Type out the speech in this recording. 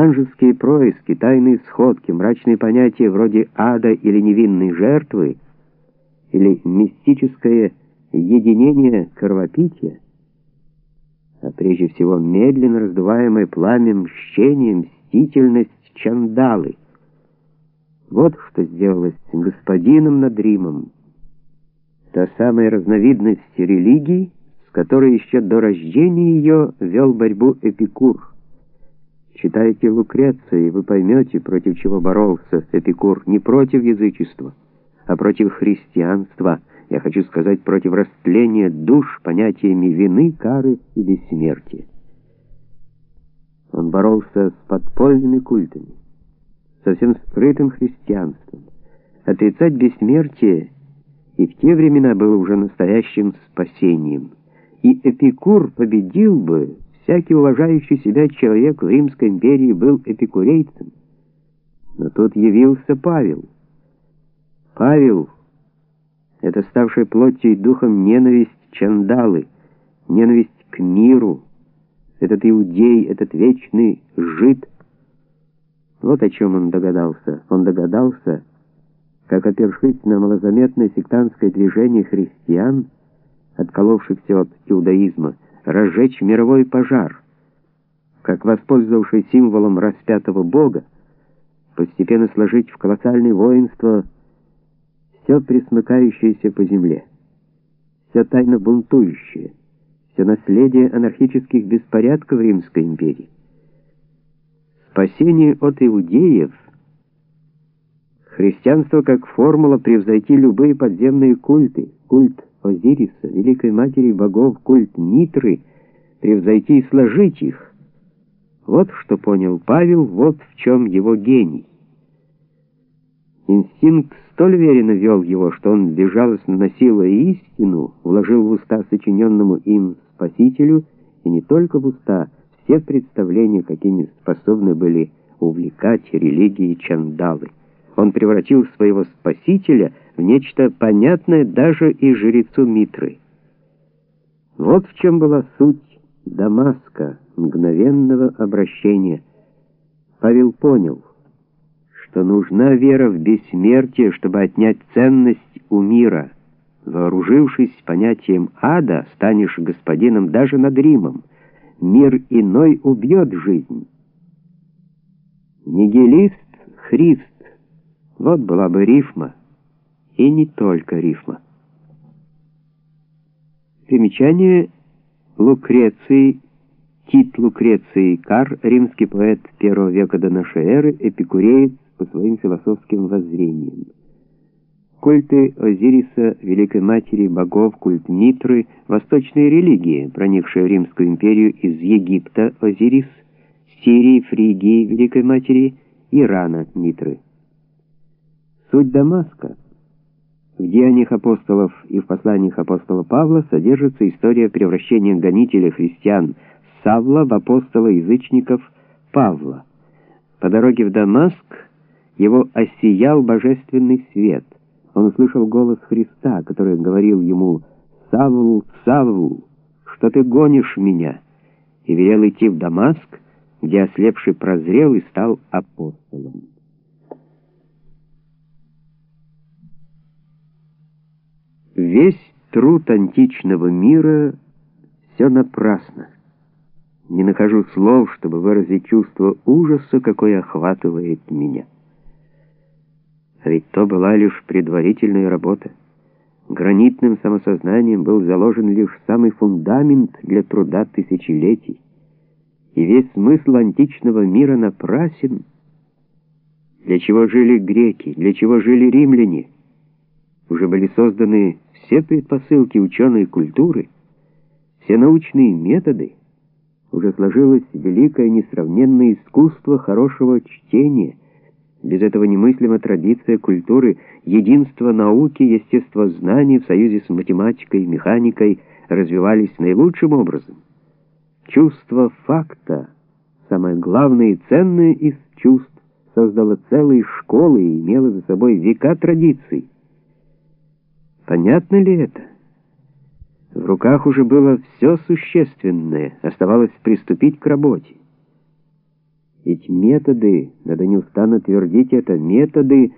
Ангельские происки, тайные сходки, мрачные понятия вроде ада или невинной жертвы, или мистическое единение кровопития, а прежде всего медленно раздуваемое пламя мщения, мстительность чандалы. Вот что сделалось господином над Римом. Та самая разновидность религии, с которой еще до рождения ее вел борьбу Эпикур. Читайте Лукреция, и вы поймете, против чего боролся Эпикур, не против язычества, а против христианства, я хочу сказать, против растления душ понятиями вины, кары и бессмертия. Он боролся с подпольными культами, совсем скрытым христианством. Отрицать бессмертие и в те времена было уже настоящим спасением. И Эпикур победил бы, всякий уважающий себя человек в Римской империи был эпикурейцем. Но тут явился Павел. Павел — это ставшая плотью и духом ненависть чандалы, ненависть к миру, этот иудей, этот вечный жид. Вот о чем он догадался. Он догадался, как опершись на малозаметное сектантское движение христиан, отколовшихся от иудаизма, разжечь мировой пожар, как, воспользовавшись символом распятого Бога, постепенно сложить в колоссальное воинство все присмыкающееся по земле, все тайно бунтующее, все наследие анархических беспорядков Римской империи. Спасение от иудеев — Христианство как формула превзойти любые подземные культы, культ Озириса, Великой Матери Богов, культ Нитры, превзойти и сложить их. Вот что понял Павел, вот в чем его гений. Инстинкт столь веренно вел его, что он безжалостно насилуя истину, вложил в уста сочиненному им Спасителю, и не только в уста, все представления, какими способны были увлекать религии чандалы. Он превратил своего Спасителя в нечто понятное даже и жрецу Митры. Вот в чем была суть Дамаска, мгновенного обращения. Павел понял, что нужна вера в бессмертие, чтобы отнять ценность у мира. Вооружившись понятием ада, станешь господином даже над Римом. Мир иной убьет жизнь. Нигилист — Христ, вот была бы рифма, и не только рифма. Примечание Лукреции, Тит Лукреции Кар, римский поэт первого века до нашей эры, эпикуреец по своим философским воззрениям. Культы Озириса, Великой Матери, богов, культ Нитры, восточные религии, проникшие в Римскую империю из Египта, Озирис, Сирии, Фригии, Великой Матери, Ирана, Нитры. Суть Дамаска. В деяниях апостолов и в посланиях апостола Павла содержится история превращения гонителя христиан Савла в апостола язычников Павла. По дороге в Дамаск его осиял божественный свет. Он услышал голос Христа, который говорил ему «Савл, Савл, что ты гонишь меня?» и велел идти в Дамаск, где ослепший прозрел и стал апостолом. Весь труд античного мира — все напрасно. Не нахожу слов, чтобы выразить чувство ужаса, какое охватывает меня. А ведь то была лишь предварительная работа. Гранитным самосознанием был заложен лишь самый фундамент для труда тысячелетий. И весь смысл античного мира напрасен. Для чего жили греки, для чего жили римляне? Уже были созданы все предпосылки ученой культуры, все научные методы, уже сложилось великое несравненное искусство хорошего чтения. Без этого немыслима традиция культуры, единство науки, естествознания в союзе с математикой и механикой развивались наилучшим образом. Чувство факта, самое главное и ценное из чувств, создало целые школы и имело за собой века традиций. Понятно ли это? В руках уже было все существенное, оставалось приступить к работе. Ведь методы, надо неустанно твердить это, методы